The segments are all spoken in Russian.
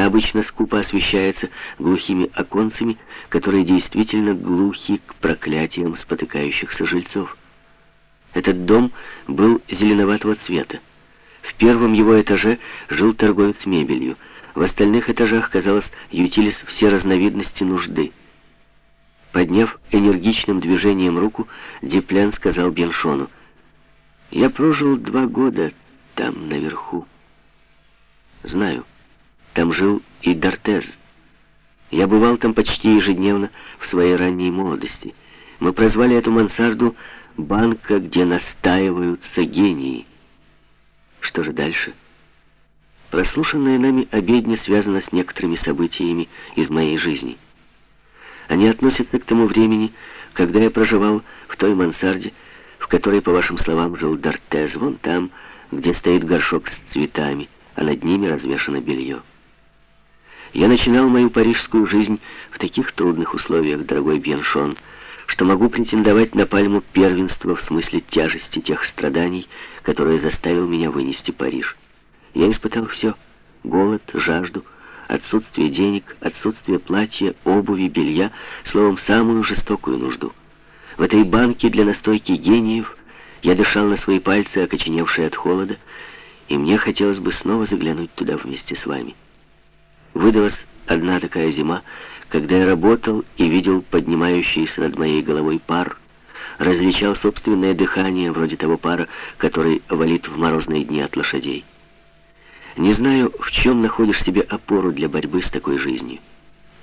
Она обычно скупо освещается глухими оконцами, которые действительно глухи к проклятиям спотыкающихся жильцов. Этот дом был зеленоватого цвета. В первом его этаже жил торговец мебелью. В остальных этажах, казалось, ютились все разновидности нужды. Подняв энергичным движением руку, Диплян сказал Беншону, «Я прожил два года там, наверху. Знаю, там жил и Дортез. Я бывал там почти ежедневно в своей ранней молодости. Мы прозвали эту мансарду «банка, где настаиваются гении». Что же дальше? Прослушанная нами обедня связана с некоторыми событиями из моей жизни. Они относятся к тому времени, когда я проживал в той мансарде, в которой, по вашим словам, жил Дортез, вон там, где стоит горшок с цветами, а над ними развешано белье. Я начинал мою парижскую жизнь в таких трудных условиях, дорогой Бьеншон, что могу претендовать на пальму первенства в смысле тяжести тех страданий, которые заставил меня вынести Париж. Я испытал все — голод, жажду, отсутствие денег, отсутствие платья, обуви, белья, словом, самую жестокую нужду. В этой банке для настойки гениев я дышал на свои пальцы, окоченевшие от холода, и мне хотелось бы снова заглянуть туда вместе с вами. Выдалась одна такая зима, когда я работал и видел поднимающийся над моей головой пар, различал собственное дыхание, вроде того пара, который валит в морозные дни от лошадей. Не знаю, в чем находишь себе опору для борьбы с такой жизнью.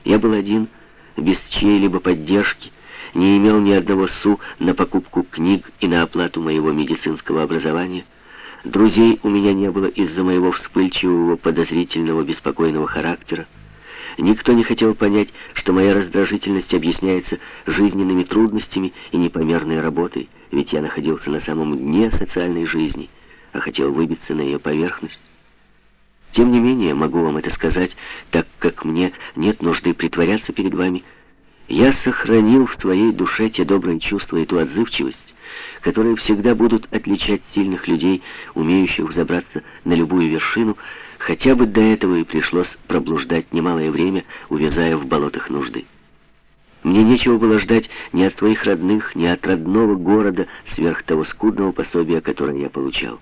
Я был один, без чьей-либо поддержки, не имел ни одного су на покупку книг и на оплату моего медицинского образования — Друзей у меня не было из-за моего вспыльчивого, подозрительного, беспокойного характера. Никто не хотел понять, что моя раздражительность объясняется жизненными трудностями и непомерной работой, ведь я находился на самом дне социальной жизни, а хотел выбиться на ее поверхность. Тем не менее, могу вам это сказать, так как мне нет нужды притворяться перед вами, я сохранил в своей душе те добрые чувства и ту отзывчивость, которые всегда будут отличать сильных людей, умеющих взобраться на любую вершину, хотя бы до этого и пришлось проблуждать немалое время, увязая в болотах нужды. Мне нечего было ждать ни от своих родных, ни от родного города сверх того скудного пособия, которое я получал.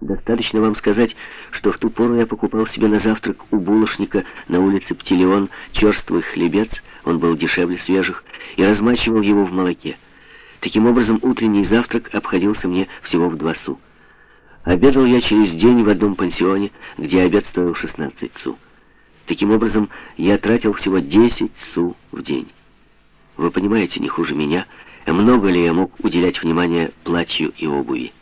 Достаточно вам сказать, что в ту пору я покупал себе на завтрак у булочника на улице Птилеон черствый хлебец, он был дешевле свежих, и размачивал его в молоке. Таким образом, утренний завтрак обходился мне всего в два су. Обедал я через день в одном пансионе, где обед стоил 16 су. Таким образом, я тратил всего 10 су в день. Вы понимаете, не хуже меня, много ли я мог уделять внимание платью и обуви.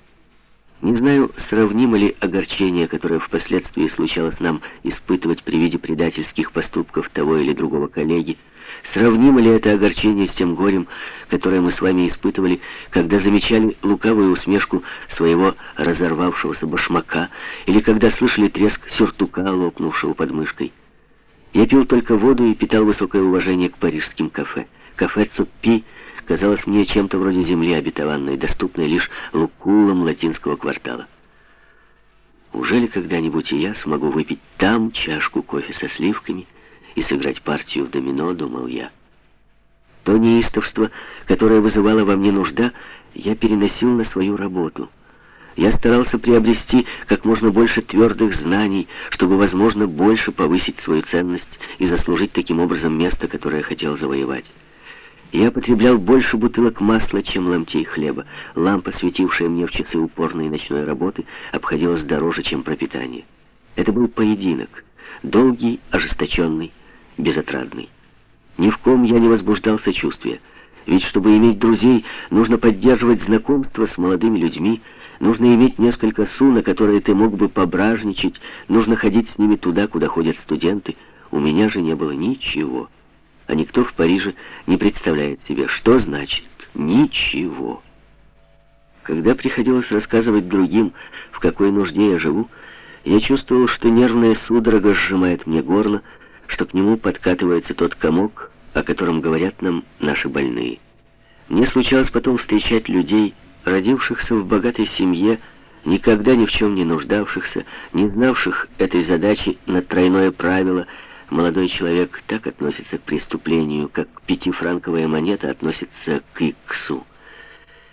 Не знаю, сравнимо ли огорчение, которое впоследствии случалось нам испытывать при виде предательских поступков того или другого коллеги, сравнимо ли это огорчение с тем горем, которое мы с вами испытывали, когда замечали лукавую усмешку своего разорвавшегося башмака, или когда слышали треск сюртука, лопнувшего под мышкой. Я пил только воду и питал высокое уважение к парижским кафе. Кафе Цуппи казалось мне чем-то вроде земли обетованной, доступной лишь лукулам латинского квартала. Уже ли когда-нибудь и я смогу выпить там чашку кофе со сливками и сыграть партию в домино, думал я. То неистовство, которое вызывало во мне нужда, я переносил на свою работу. Я старался приобрести как можно больше твердых знаний, чтобы, возможно, больше повысить свою ценность и заслужить таким образом место, которое хотел завоевать. Я потреблял больше бутылок масла, чем ломтей хлеба. Лампа, светившая мне в часы упорной ночной работы, обходилась дороже, чем пропитание. Это был поединок. Долгий, ожесточенный, безотрадный. Ни в ком я не возбуждал сочувствия. Ведь чтобы иметь друзей, нужно поддерживать знакомство с молодыми людьми, нужно иметь несколько су, на которые ты мог бы пображничать, нужно ходить с ними туда, куда ходят студенты. У меня же не было ничего а никто в Париже не представляет себе, что значит «ничего». Когда приходилось рассказывать другим, в какой нужде я живу, я чувствовал, что нервная судорога сжимает мне горло, что к нему подкатывается тот комок, о котором говорят нам наши больные. Мне случалось потом встречать людей, родившихся в богатой семье, никогда ни в чем не нуждавшихся, не знавших этой задачи на тройное правило, молодой человек так относится к преступлению, как пятифранковая монета относится к иксу.